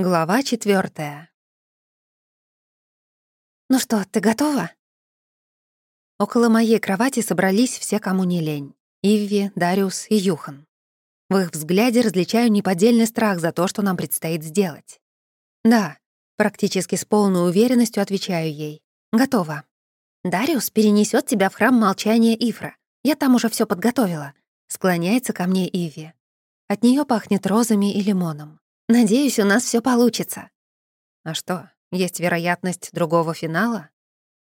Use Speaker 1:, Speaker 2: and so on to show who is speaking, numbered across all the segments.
Speaker 1: Глава четвертая. «Ну что, ты готова?» Около моей кровати собрались все, кому не лень. Ивви, Дариус и Юхан. В их взгляде различаю неподдельный страх за то, что нам предстоит сделать. «Да», практически с полной уверенностью отвечаю ей. «Готова». «Дариус перенесет тебя в храм молчания Ифра. Я там уже все подготовила», — склоняется ко мне Иви. От нее пахнет розами и лимоном. Надеюсь, у нас все получится. А что, есть вероятность другого финала?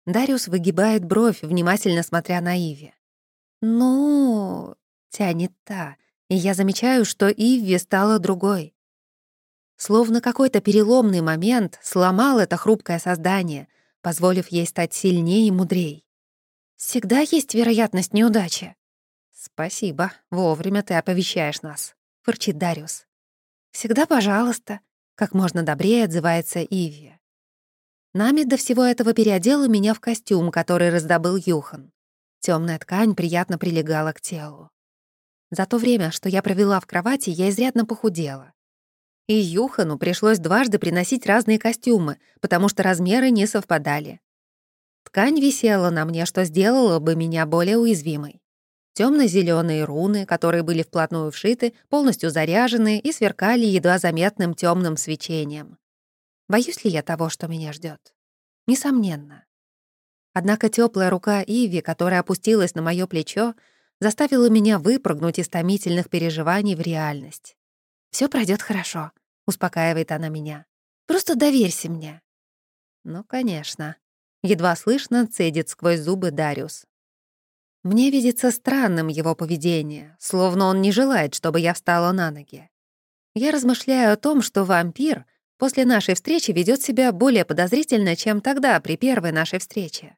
Speaker 1: Дариус выгибает бровь, внимательно смотря на Иви. Ну, тянет та, и я замечаю, что Иви стала другой. Словно какой-то переломный момент сломал это хрупкое создание, позволив ей стать сильнее и мудрей. Всегда есть вероятность неудачи. «Спасибо, вовремя ты оповещаешь нас», — фырчит Дариус. «Всегда пожалуйста», — как можно добрее отзывается Иви. Нами до всего этого переодела меня в костюм, который раздобыл Юхан. Темная ткань приятно прилегала к телу. За то время, что я провела в кровати, я изрядно похудела. И Юхану пришлось дважды приносить разные костюмы, потому что размеры не совпадали. Ткань висела на мне, что сделало бы меня более уязвимой. Темно-зеленые руны, которые были вплотную вшиты, полностью заряжены и сверкали едва заметным темным свечением. Боюсь ли я того, что меня ждет? Несомненно. Однако теплая рука Иви, которая опустилась на мое плечо, заставила меня выпрыгнуть из томительных переживаний в реальность. Все пройдет хорошо», — успокаивает она меня. «Просто доверься мне». «Ну, конечно». Едва слышно цедит сквозь зубы Дариус. Мне видится странным его поведение, словно он не желает, чтобы я встала на ноги. Я размышляю о том, что вампир после нашей встречи ведет себя более подозрительно, чем тогда, при первой нашей встрече.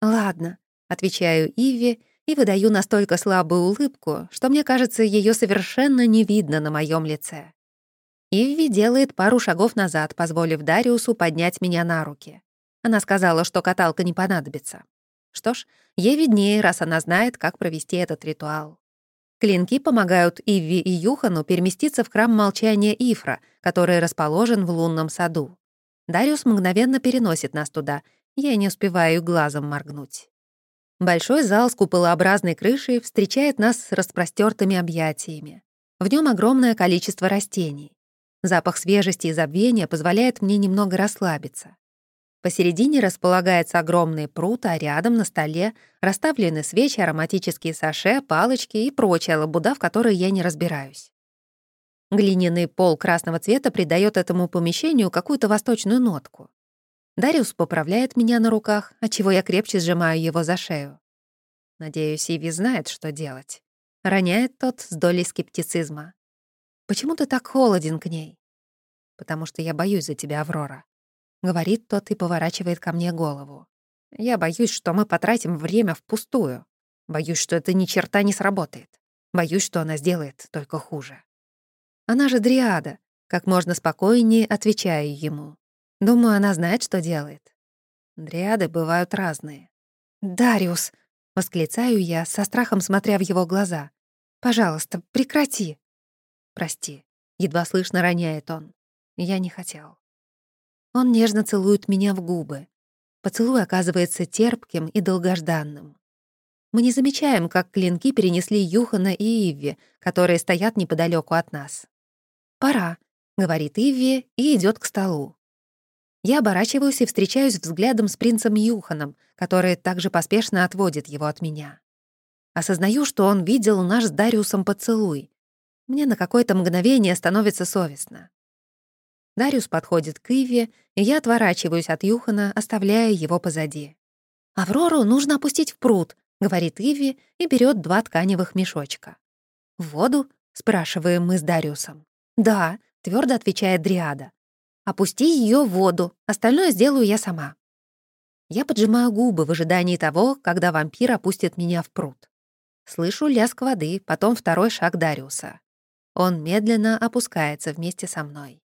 Speaker 1: «Ладно», — отвечаю Иви и выдаю настолько слабую улыбку, что мне кажется, ее совершенно не видно на моем лице. Ивви делает пару шагов назад, позволив Дариусу поднять меня на руки. Она сказала, что каталка не понадобится. Что ж, ей виднее, раз она знает, как провести этот ритуал. Клинки помогают Ивви и Юхану переместиться в храм молчания Ифра, который расположен в лунном саду. Дариус мгновенно переносит нас туда, я не успеваю глазом моргнуть. Большой зал с куполообразной крышей встречает нас с распростертыми объятиями. В нем огромное количество растений. Запах свежести и забвения позволяет мне немного расслабиться. Посередине располагается огромный пруд, а рядом на столе расставлены свечи, ароматические саше, палочки и прочая лабуда, в которой я не разбираюсь. Глиняный пол красного цвета придает этому помещению какую-то восточную нотку. Дариус поправляет меня на руках, отчего я крепче сжимаю его за шею. Надеюсь, Иви знает, что делать. Роняет тот с долей скептицизма. «Почему ты так холоден к ней?» «Потому что я боюсь за тебя, Аврора», — говорит тот и поворачивает ко мне голову. «Я боюсь, что мы потратим время впустую. Боюсь, что это ни черта не сработает. Боюсь, что она сделает только хуже». Она же дриада, как можно спокойнее отвечаю ему. Думаю, она знает, что делает. Дриады бывают разные. «Дариус!» — восклицаю я, со страхом смотря в его глаза. «Пожалуйста, прекрати!» «Прости», — едва слышно роняет он. «Я не хотел». Он нежно целует меня в губы. Поцелуй оказывается терпким и долгожданным. Мы не замечаем, как клинки перенесли Юхана и Ивви, которые стоят неподалеку от нас. «Пора», — говорит Ивви и идет к столу. Я оборачиваюсь и встречаюсь взглядом с принцем Юханом, который также поспешно отводит его от меня. Осознаю, что он видел наш с Дариусом поцелуй. Мне на какое-то мгновение становится совестно. Дариус подходит к Иве, и я отворачиваюсь от Юхана, оставляя его позади. «Аврору нужно опустить в пруд», — говорит Иви и берет два тканевых мешочка. «В воду?» — спрашиваем мы с Дариусом. «Да», — твердо отвечает Дриада. «Опусти ее в воду, остальное сделаю я сама». Я поджимаю губы в ожидании того, когда вампир опустит меня в пруд. Слышу лязг воды, потом второй шаг Дариуса. Он медленно опускается вместе со мной.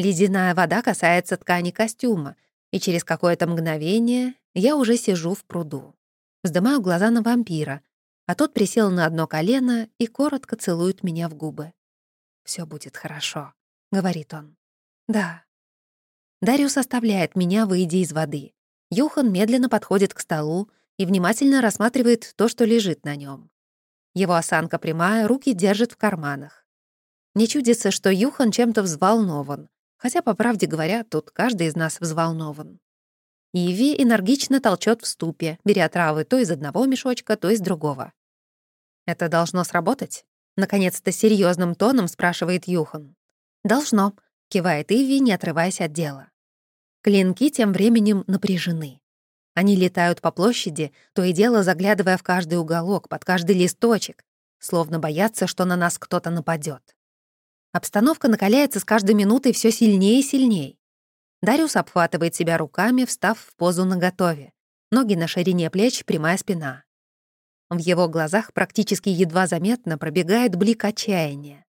Speaker 1: Ледяная вода касается ткани костюма, и через какое-то мгновение я уже сижу в пруду. Вздымаю глаза на вампира, а тот присел на одно колено и коротко целует меня в губы. Все будет хорошо», — говорит он. Да. Дариус оставляет меня, выйдя из воды. Юхан медленно подходит к столу и внимательно рассматривает то, что лежит на нем. Его осанка прямая, руки держит в карманах. Мне чудится, что Юхан чем-то взволнован, хотя, по правде говоря, тут каждый из нас взволнован. Иви энергично толчет в ступе, беря травы то из одного мешочка, то из другого. «Это должно сработать?» — наконец-то серьезным тоном спрашивает Юхан. «Должно», — кивает Иви, не отрываясь от дела. Клинки тем временем напряжены. Они летают по площади, то и дело заглядывая в каждый уголок, под каждый листочек, словно боятся, что на нас кто-то нападет. Обстановка накаляется с каждой минутой все сильнее и сильнее. Дариус обхватывает себя руками, встав в позу наготове. Ноги на ширине плеч, прямая спина. В его глазах практически едва заметно пробегает блик отчаяния.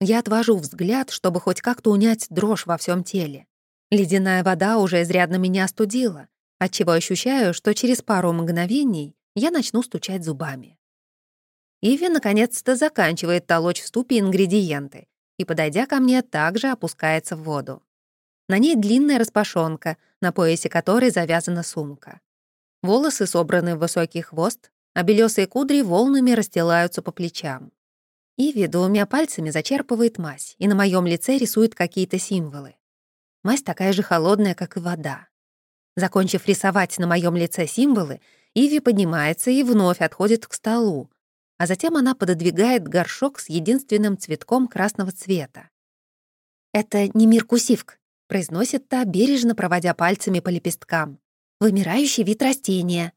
Speaker 1: Я отвожу взгляд, чтобы хоть как-то унять дрожь во всем теле. Ледяная вода уже изрядно меня остудила, отчего ощущаю, что через пару мгновений я начну стучать зубами. Иви наконец-то заканчивает толочь в ступе ингредиенты и, подойдя ко мне, также опускается в воду. На ней длинная распашонка, на поясе которой завязана сумка. Волосы собраны в высокий хвост, а белесые кудри волнами расстилаются по плечам. Иви двумя пальцами зачерпывает мазь и на моем лице рисует какие-то символы. Мазь такая же холодная, как и вода. Закончив рисовать на моем лице символы, Иви поднимается и вновь отходит к столу, а затем она пододвигает горшок с единственным цветком красного цвета. «Это не миркусивк», — произносит та, бережно проводя пальцами по лепесткам. «Вымирающий вид растения».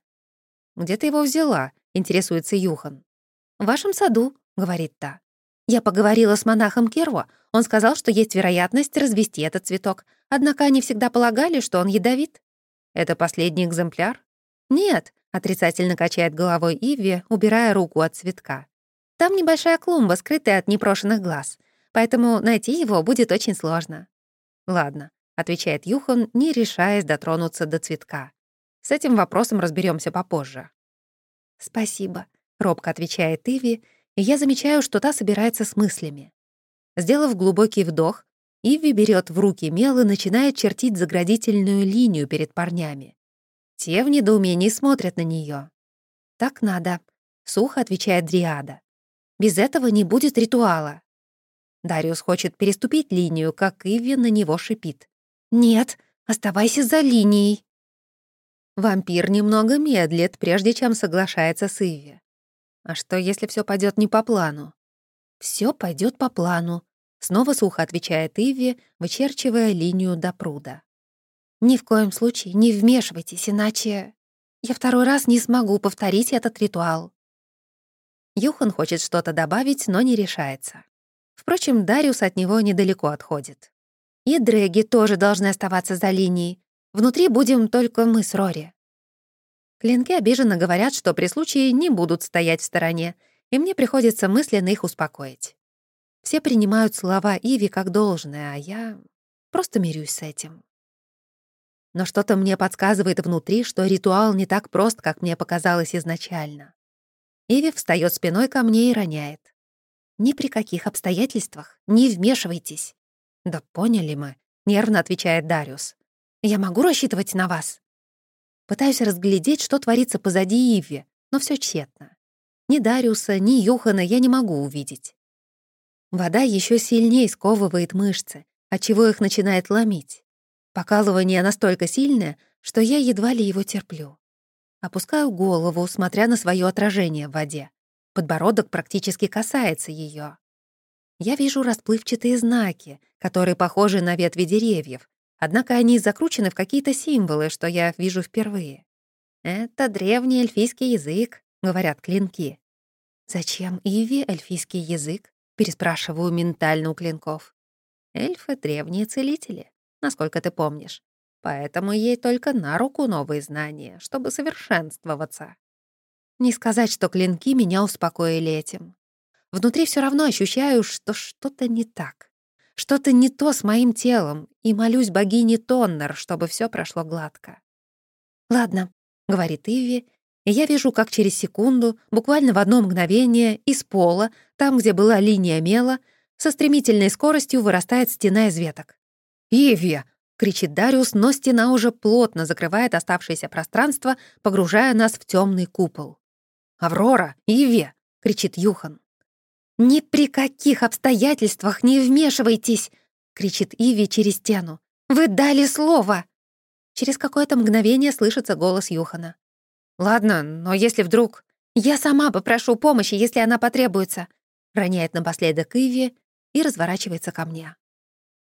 Speaker 1: «Где ты его взяла?» — интересуется Юхан. «В вашем саду», — говорит та. «Я поговорила с монахом Керво. Он сказал, что есть вероятность развести этот цветок, однако они всегда полагали, что он ядовит». «Это последний экземпляр?» «Нет», — отрицательно качает головой Иви, убирая руку от цветка. «Там небольшая клумба, скрытая от непрошенных глаз, поэтому найти его будет очень сложно». «Ладно», — отвечает Юхан, не решаясь дотронуться до цветка. «С этим вопросом разберемся попозже». «Спасибо», — робко отвечает Иви, и я замечаю, что та собирается с мыслями. Сделав глубокий вдох, Иви берет в руки мел и начинает чертить заградительную линию перед парнями. Те в недоумении смотрят на нее. «Так надо», — сухо отвечает Дриада. «Без этого не будет ритуала». Дариус хочет переступить линию, как Иви на него шипит. «Нет, оставайся за линией». Вампир немного медлит, прежде чем соглашается с Иви. А что, если все пойдет не по плану? Все пойдет по плану, Снова сухо отвечает Иви, вычерчивая линию до пруда. «Ни в коем случае не вмешивайтесь, иначе я второй раз не смогу повторить этот ритуал». Юхан хочет что-то добавить, но не решается. Впрочем, Дариус от него недалеко отходит. И дрэги тоже должны оставаться за линией. Внутри будем только мы с Рори. Клинки обиженно говорят, что при случае не будут стоять в стороне, и мне приходится мысленно их успокоить. Все принимают слова Иви как должное, а я просто мирюсь с этим. Но что-то мне подсказывает внутри, что ритуал не так прост, как мне показалось изначально. Иви встает спиной ко мне и роняет. «Ни при каких обстоятельствах не вмешивайтесь». «Да поняли мы», — нервно отвечает Дариус. «Я могу рассчитывать на вас?» Пытаюсь разглядеть, что творится позади Иви, но все тщетно. Ни Дариуса, ни Юхана я не могу увидеть. Вода еще сильнее сковывает мышцы, отчего их начинает ломить. Покалывание настолько сильное, что я едва ли его терплю. Опускаю голову, смотря на свое отражение в воде. Подбородок практически касается ее. Я вижу расплывчатые знаки, которые похожи на ветви деревьев, однако они закручены в какие-то символы, что я вижу впервые. «Это древний эльфийский язык», — говорят клинки. Зачем Иви эльфийский язык? Переспрашиваю ментально у клинков. Эльфы — древние целители, насколько ты помнишь. Поэтому ей только на руку новые знания, чтобы совершенствоваться. Не сказать, что клинки меня успокоили этим. Внутри все равно ощущаю, что что-то не так. Что-то не то с моим телом, и молюсь богине Тоннер, чтобы все прошло гладко. «Ладно», — говорит Иви, и я вижу, как через секунду, буквально в одно мгновение, из пола, там, где была линия мела, со стремительной скоростью вырастает стена из веток. «Иви!» — кричит Дариус, но стена уже плотно закрывает оставшееся пространство, погружая нас в темный купол. «Аврора! Иви!» — кричит Юхан. «Ни при каких обстоятельствах не вмешивайтесь!» — кричит Иви через стену. «Вы дали слово!» Через какое-то мгновение слышится голос Юхана. «Ладно, но если вдруг...» «Я сама попрошу помощи, если она потребуется», — роняет напоследок Иви и разворачивается ко мне.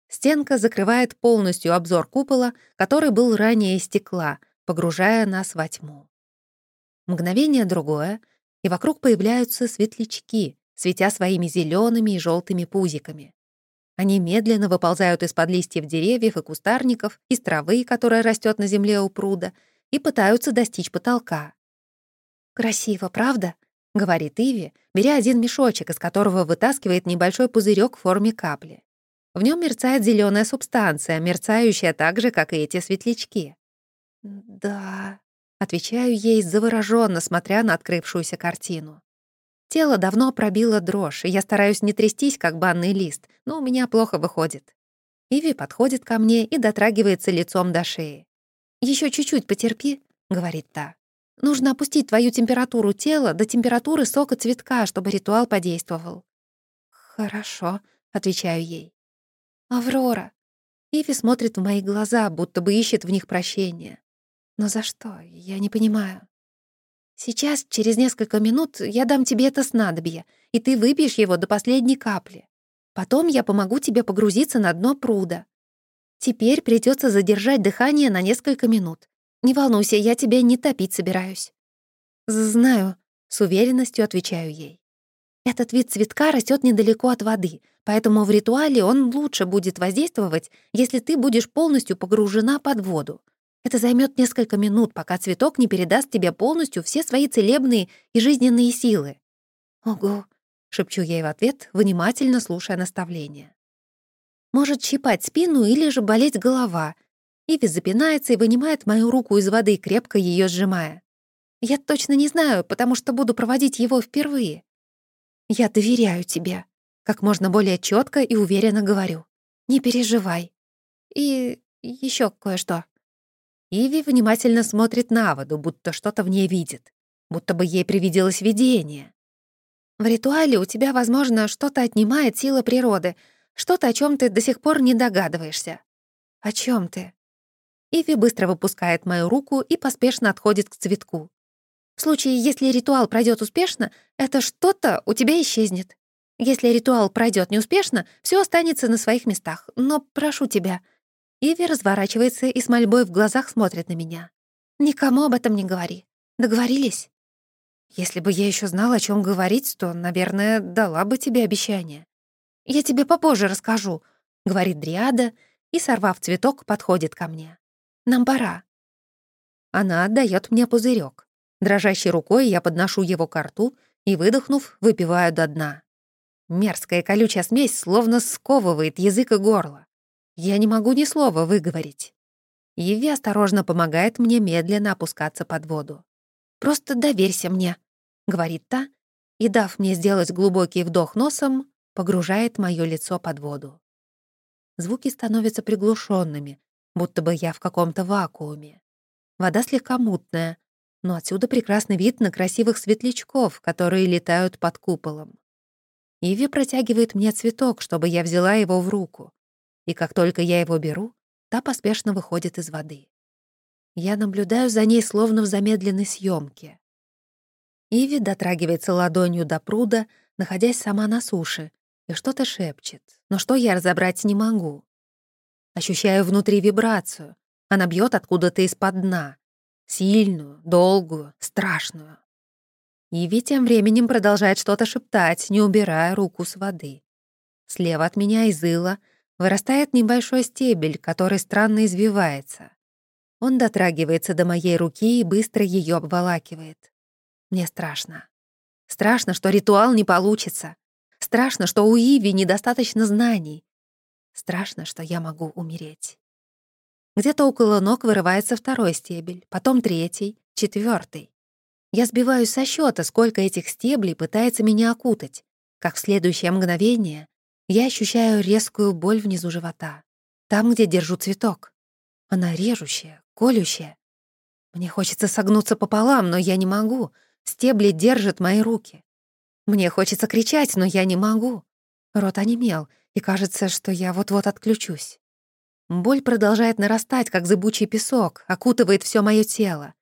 Speaker 1: Стенка закрывает полностью обзор купола, который был ранее стекла, погружая нас во тьму. Мгновение другое, и вокруг появляются светлячки, светя своими зелеными и желтыми пузиками. Они медленно выползают из-под листьев деревьев и кустарников, из травы, которая растет на земле у пруда, и пытаются достичь потолка. «Красиво, правда?» — говорит Иви, беря один мешочек, из которого вытаскивает небольшой пузырек в форме капли. В нем мерцает зеленая субстанция, мерцающая так же, как и эти светлячки. «Да», — отвечаю ей завороженно, смотря на открывшуюся картину. Тело давно пробило дрожь, и я стараюсь не трястись, как банный лист, но у меня плохо выходит. Иви подходит ко мне и дотрагивается лицом до шеи. Еще чуть-чуть потерпи», — говорит та. «Нужно опустить твою температуру тела до температуры сока цветка, чтобы ритуал подействовал». «Хорошо», — отвечаю ей. «Аврора». Иви смотрит в мои глаза, будто бы ищет в них прощения. Но за что? Я не понимаю. Сейчас, через несколько минут, я дам тебе это снадобье, и ты выпьешь его до последней капли. Потом я помогу тебе погрузиться на дно пруда. Теперь придется задержать дыхание на несколько минут. Не волнуйся, я тебя не топить собираюсь». «Знаю», — с уверенностью отвечаю ей. «Этот вид цветка растет недалеко от воды, поэтому в ритуале он лучше будет воздействовать, если ты будешь полностью погружена под воду. Это займет несколько минут, пока цветок не передаст тебе полностью все свои целебные и жизненные силы. «Ого!» — шепчу ей в ответ, внимательно слушая наставления. Может щипать спину или же болеть голова. Иви запинается и вынимает мою руку из воды, крепко ее сжимая. Я точно не знаю, потому что буду проводить его впервые. Я доверяю тебе. Как можно более четко и уверенно говорю. Не переживай. И еще кое-что. Иви внимательно смотрит на воду, будто что-то в ней видит, будто бы ей привиделось видение. В ритуале у тебя, возможно, что-то отнимает сила природы, что-то, о чем ты до сих пор не догадываешься. О чем ты? Иви быстро выпускает мою руку и поспешно отходит к цветку. В случае, если ритуал пройдет успешно, это что-то у тебя исчезнет. Если ритуал пройдет неуспешно, все останется на своих местах. Но прошу тебя, Иви разворачивается и с мольбой в глазах смотрит на меня. «Никому об этом не говори. Договорились?» «Если бы я еще знала, о чем говорить, то, наверное, дала бы тебе обещание». «Я тебе попозже расскажу», — говорит Дриада и, сорвав цветок, подходит ко мне. «Нам пора». Она отдает мне пузырек. Дрожащей рукой я подношу его к рту и, выдохнув, выпиваю до дна. Мерзкая колючая смесь словно сковывает язык и горло. Я не могу ни слова выговорить. Еви осторожно помогает мне медленно опускаться под воду. «Просто доверься мне», — говорит та, и, дав мне сделать глубокий вдох носом, погружает моё лицо под воду. Звуки становятся приглушенными, будто бы я в каком-то вакууме. Вода слегка мутная, но отсюда прекрасный вид на красивых светлячков, которые летают под куполом. Иви протягивает мне цветок, чтобы я взяла его в руку и как только я его беру, та поспешно выходит из воды. Я наблюдаю за ней словно в замедленной съемке. Иви дотрагивается ладонью до пруда, находясь сама на суше, и что-то шепчет, но что я разобрать не могу. Ощущаю внутри вибрацию. Она бьет откуда-то из-под дна. Сильную, долгую, страшную. Иви тем временем продолжает что-то шептать, не убирая руку с воды. Слева от меня из ила вырастает небольшой стебель, который странно извивается. Он дотрагивается до моей руки и быстро ее обволакивает. Мне страшно. Страшно, что ритуал не получится. Страшно, что у Иви недостаточно знаний. Страшно, что я могу умереть. Где-то около ног вырывается второй стебель, потом третий, четвертый. Я сбиваюсь со счета, сколько этих стеблей пытается меня окутать, как в следующее мгновение я ощущаю резкую боль внизу живота. там, где держу цветок. Она режущая, колющая. Мне хочется согнуться пополам, но я не могу. Стебли держат мои руки. Мне хочется кричать, но я не могу. Рот онемел, и кажется, что я вот-вот отключусь. Боль продолжает нарастать, как зыбучий песок, окутывает все мое тело.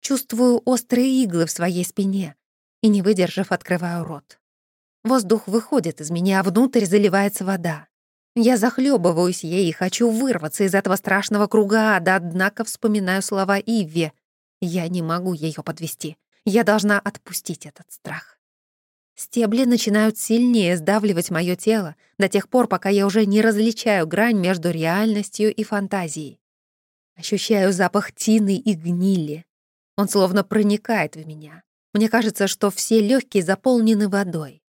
Speaker 1: Чувствую острые иглы в своей спине и, не выдержав, открываю рот. Воздух выходит из меня, а внутрь заливается вода. Я захлебываюсь ей и хочу вырваться из этого страшного круга ада, однако вспоминаю слова Иве. Я не могу ее подвести. Я должна отпустить этот страх. Стебли начинают сильнее сдавливать мое тело до тех пор, пока я уже не различаю грань между реальностью и фантазией. Ощущаю запах тины и гнили. Он словно проникает в меня. Мне кажется, что все легкие заполнены водой.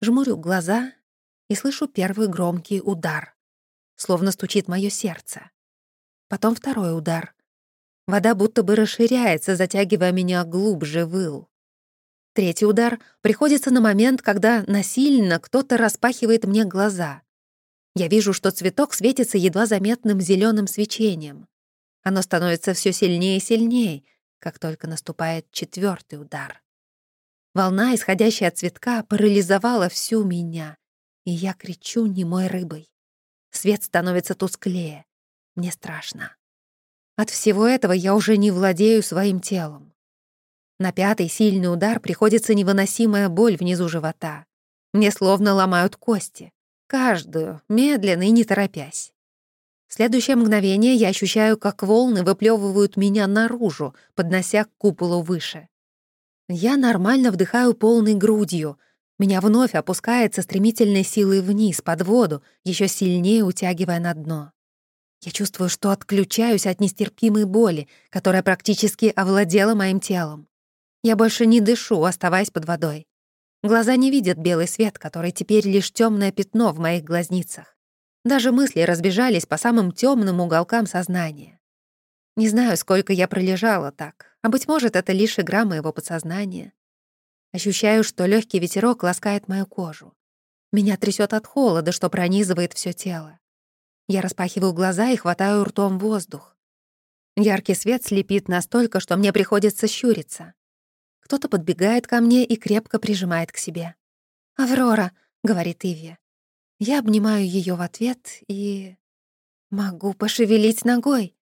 Speaker 1: Жмурю глаза и слышу первый громкий удар. Словно стучит мое сердце. Потом второй удар. Вода будто бы расширяется, затягивая меня глубже в. Третий удар приходится на момент, когда насильно кто-то распахивает мне глаза. Я вижу, что цветок светится едва заметным зеленым свечением. Оно становится все сильнее и сильнее, как только наступает четвертый удар. Волна, исходящая от цветка, парализовала всю меня, и я кричу немой рыбой. Свет становится тусклее. Мне страшно. От всего этого я уже не владею своим телом. На пятый сильный удар приходится невыносимая боль внизу живота. Мне словно ломают кости. Каждую, медленно и не торопясь. В следующее мгновение я ощущаю, как волны выплевывают меня наружу, поднося к куполу выше. Я нормально вдыхаю полной грудью, меня вновь опускается стремительной силой вниз, под воду, еще сильнее утягивая на дно. Я чувствую, что отключаюсь от нестерпимой боли, которая практически овладела моим телом. Я больше не дышу, оставаясь под водой. Глаза не видят белый свет, который теперь лишь темное пятно в моих глазницах. Даже мысли разбежались по самым темным уголкам сознания. Не знаю, сколько я пролежала так, а, быть может, это лишь игра моего подсознания. Ощущаю, что легкий ветерок ласкает мою кожу. Меня трясет от холода, что пронизывает все тело. Я распахиваю глаза и хватаю ртом воздух. Яркий свет слепит настолько, что мне приходится щуриться. Кто-то подбегает ко мне и крепко прижимает к себе. «Аврора», — говорит Иви. Я обнимаю ее в ответ и... Могу пошевелить ногой.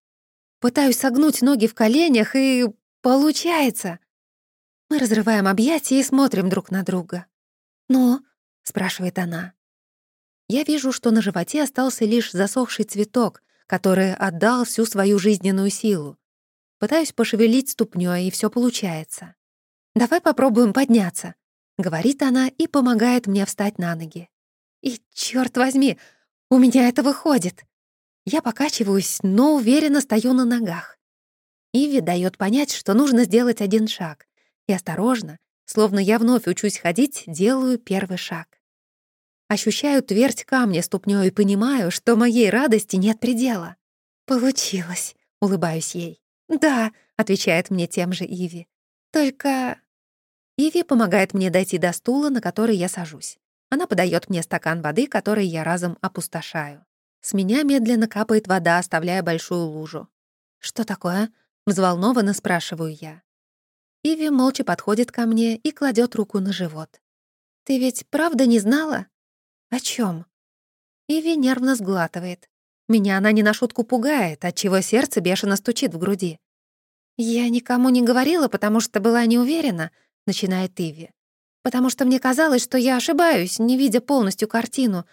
Speaker 1: Пытаюсь согнуть ноги в коленях, и... Получается. Мы разрываем объятия и смотрим друг на друга. «Ну?» — спрашивает она. Я вижу, что на животе остался лишь засохший цветок, который отдал всю свою жизненную силу. Пытаюсь пошевелить ступнёй, и все получается. «Давай попробуем подняться», — говорит она и помогает мне встать на ноги. И, черт возьми, у меня это выходит. Я покачиваюсь, но уверенно стою на ногах. Иви дает понять, что нужно сделать один шаг, и осторожно, словно я вновь учусь ходить, делаю первый шаг. Ощущаю твердь камня ступнёй и понимаю, что моей радости нет предела. «Получилось», — улыбаюсь ей. «Да», — отвечает мне тем же Иви. «Только...» Иви помогает мне дойти до стула, на который я сажусь. Она подает мне стакан воды, который я разом опустошаю. С меня медленно капает вода, оставляя большую лужу. «Что такое?» — взволнованно спрашиваю я. Иви молча подходит ко мне и кладет руку на живот. «Ты ведь правда не знала?» «О чем? Иви нервно сглатывает. Меня она не на шутку пугает, отчего сердце бешено стучит в груди. «Я никому не говорила, потому что была не уверена», — начинает Иви. «Потому что мне казалось, что я ошибаюсь, не видя полностью картину.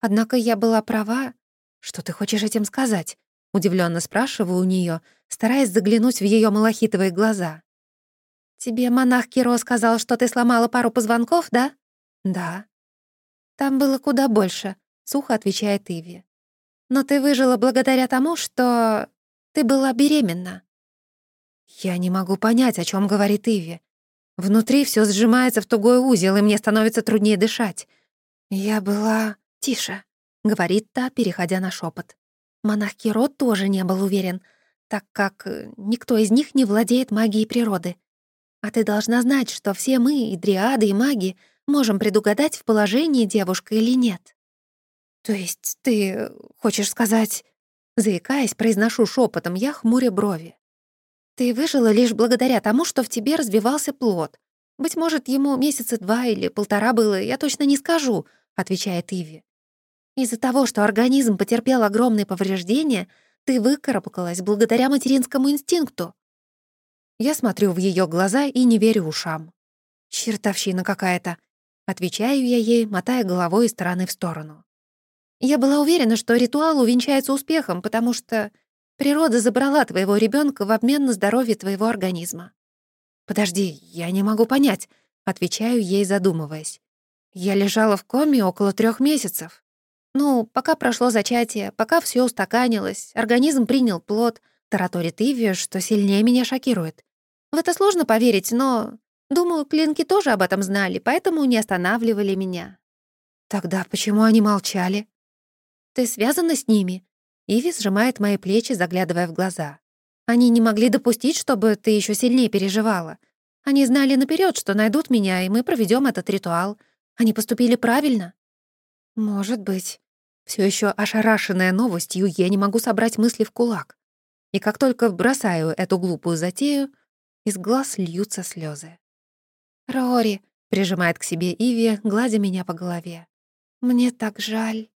Speaker 1: Однако я была права». «Что ты хочешь этим сказать?» — удивленно спрашиваю у нее, стараясь заглянуть в ее малахитовые глаза. «Тебе монах Киро сказал, что ты сломала пару позвонков, да?» «Да». «Там было куда больше», — сухо отвечает Иви. «Но ты выжила благодаря тому, что ты была беременна». Я не могу понять, о чем говорит Иви. Внутри все сжимается в тугой узел, и мне становится труднее дышать. «Я была...» «Тише», — говорит та, переходя на шепот. Монах Киро тоже не был уверен, так как э, никто из них не владеет магией природы. А ты должна знать, что все мы, и дриады, и маги, можем предугадать, в положении девушка или нет. То есть ты хочешь сказать... Заикаясь, произношу шепотом, я хмуря брови. Ты выжила лишь благодаря тому, что в тебе развивался плод. Быть может, ему месяца два или полтора было, я точно не скажу, отвечает Иви. Из-за того, что организм потерпел огромные повреждения, ты выкарабкалась благодаря материнскому инстинкту. Я смотрю в ее глаза и не верю ушам. «Чертовщина какая-то», — отвечаю я ей, мотая головой из стороны в сторону. Я была уверена, что ритуал увенчается успехом, потому что природа забрала твоего ребенка в обмен на здоровье твоего организма. «Подожди, я не могу понять», — отвечаю ей, задумываясь. «Я лежала в коме около трех месяцев. Ну, пока прошло зачатие, пока все устаканилось, организм принял плод, тараторит Иви, что сильнее меня шокирует. В это сложно поверить, но... Думаю, клинки тоже об этом знали, поэтому не останавливали меня. Тогда почему они молчали? Ты связана с ними? Иви сжимает мои плечи, заглядывая в глаза. Они не могли допустить, чтобы ты еще сильнее переживала. Они знали наперед, что найдут меня, и мы проведем этот ритуал. Они поступили правильно. Может быть. Все еще ошарашенная новостью, я не могу собрать мысли в кулак. И как только бросаю эту глупую затею, из глаз льются слезы. «Рори», — прижимает к себе Иви, гладя меня по голове. «Мне так жаль».